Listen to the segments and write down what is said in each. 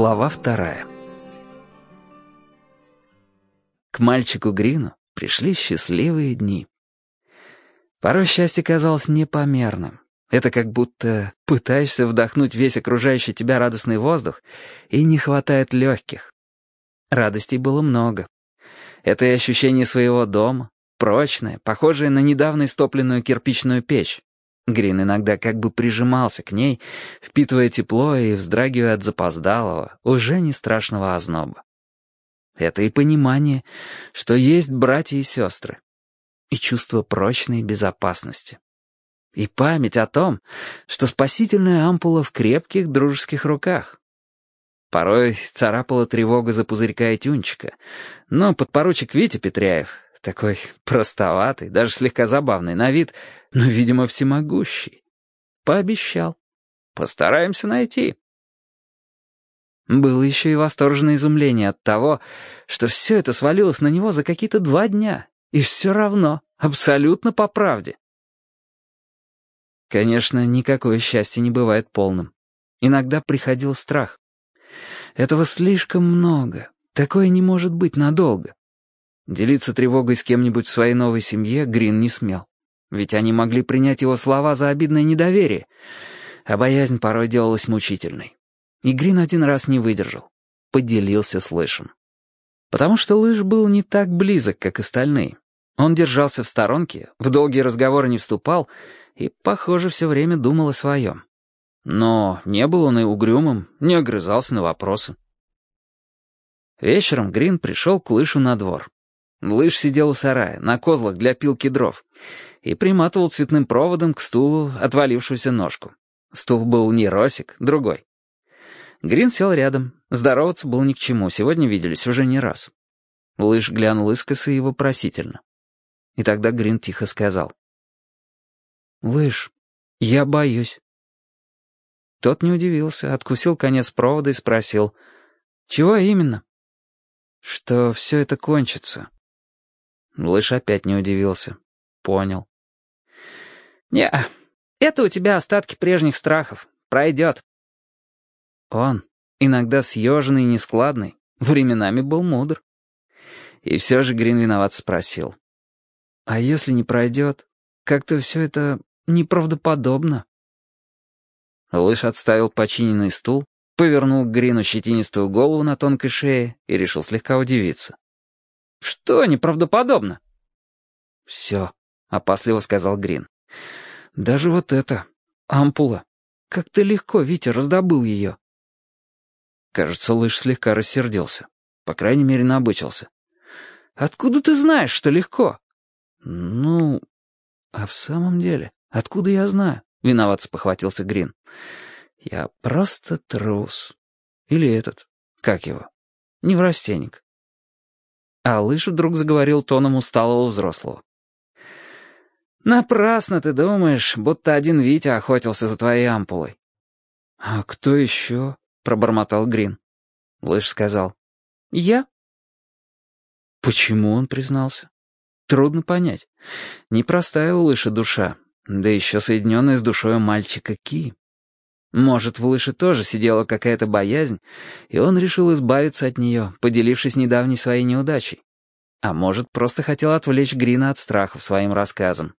Глава вторая. К мальчику Грину пришли счастливые дни. Порой счастье казалось непомерным. Это как будто пытаешься вдохнуть весь окружающий тебя радостный воздух, и не хватает легких. Радостей было много. Это и ощущение своего дома, прочное, похожее на недавно истопленную кирпичную печь, Грин иногда как бы прижимался к ней, впитывая тепло и вздрагивая от запоздалого, уже не страшного озноба. Это и понимание, что есть братья и сестры, и чувство прочной безопасности. И память о том, что спасительная ампула в крепких дружеских руках. Порой царапала тревога за пузырька и тюнчика, но подпоручик Витя Петряев такой простоватый, даже слегка забавный на вид, но, видимо, всемогущий. Пообещал. Постараемся найти. Было еще и восторженное изумление от того, что все это свалилось на него за какие-то два дня, и все равно, абсолютно по правде. Конечно, никакое счастье не бывает полным. Иногда приходил страх. Этого слишком много, такое не может быть надолго. Делиться тревогой с кем-нибудь в своей новой семье Грин не смел. Ведь они могли принять его слова за обидное недоверие, а боязнь порой делалась мучительной. И Грин один раз не выдержал. Поделился с Лышем. Потому что Лыж был не так близок, как остальные. Он держался в сторонке, в долгие разговоры не вступал и, похоже, все время думал о своем. Но не был он и угрюмым, не огрызался на вопросы. Вечером Грин пришел к Лышу на двор. Лыж сидел у сарая, на козлах для пилки дров, и приматывал цветным проводом к стулу отвалившуюся ножку. Стул был не Росик, другой. Грин сел рядом. Здороваться было ни к чему, сегодня виделись уже не раз. Лыж глянул искоса и вопросительно. И тогда Грин тихо сказал. «Лыж, я боюсь». Тот не удивился, откусил конец провода и спросил. «Чего именно?» «Что все это кончится, Лыж опять не удивился. Понял. не это у тебя остатки прежних страхов. Пройдет. Он, иногда съеженный и нескладный, временами был мудр. И все же Грин виноват спросил. «А если не пройдет? Как-то все это неправдоподобно». Лыж отставил починенный стул, повернул к Грину щетинистую голову на тонкой шее и решил слегка удивиться. «Что неправдоподобно?» «Все», — опасливо сказал Грин. «Даже вот это, ампула. Как ты легко, Витя, раздобыл ее». Кажется, лыж слегка рассердился. По крайней мере, набычился. «Откуда ты знаешь, что легко?» «Ну, а в самом деле, откуда я знаю?» — виноват спохватился Грин. «Я просто трус. Или этот, как его, неврастенник. А Лыж вдруг заговорил тоном усталого взрослого. «Напрасно ты думаешь, будто один Витя охотился за твоей ампулой». «А кто еще?» — пробормотал Грин. Лыж сказал. «Я». Почему он признался? Трудно понять. Непростая у Лыша душа, да еще соединенная с душой мальчика Ки. Может, в Лыше тоже сидела какая-то боязнь, и он решил избавиться от нее, поделившись недавней своей неудачей. А может, просто хотел отвлечь Грина от страхов своим рассказом.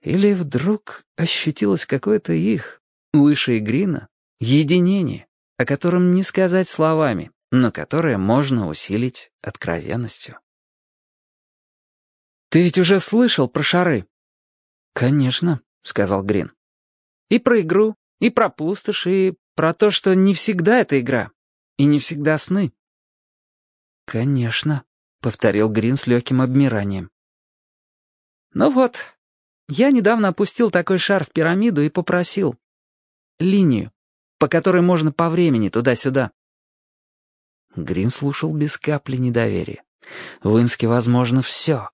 Или вдруг ощутилось какое-то их, Лыша и Грина, единение, о котором не сказать словами, но которое можно усилить откровенностью. «Ты ведь уже слышал про шары?» «Конечно», — сказал Грин. «И про игру, и про пустошь, и про то, что не всегда это игра, и не всегда сны. «Конечно», — повторил Грин с легким обмиранием. «Ну вот, я недавно опустил такой шар в пирамиду и попросил. Линию, по которой можно по времени туда-сюда». Грин слушал без капли недоверия. В Инске возможно все.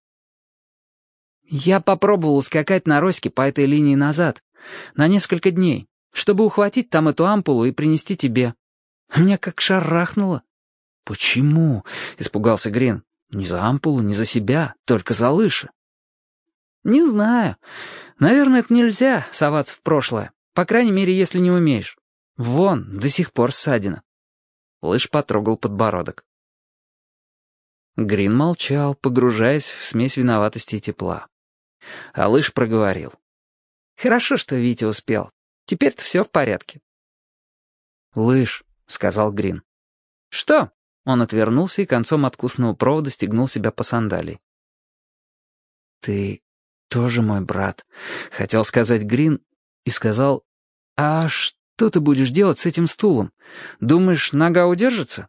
«Я попробовал скакать на Роське по этой линии назад, на несколько дней чтобы ухватить там эту ампулу и принести тебе. Меня как шарахнуло. «Почему?» — испугался Грин. «Не за ампулу, не за себя, только за лыжи». «Не знаю. Наверное, это нельзя, соваться в прошлое. По крайней мере, если не умеешь. Вон, до сих пор ссадина». Лыж потрогал подбородок. Грин молчал, погружаясь в смесь виноватости и тепла. А Лыж проговорил. «Хорошо, что Витя успел. Теперь-то все в порядке». «Лыж», — сказал Грин. «Что?» Он отвернулся и концом откусного провода стегнул себя по сандалии. «Ты тоже мой брат», — хотел сказать Грин и сказал, «А что ты будешь делать с этим стулом? Думаешь, нога удержится?»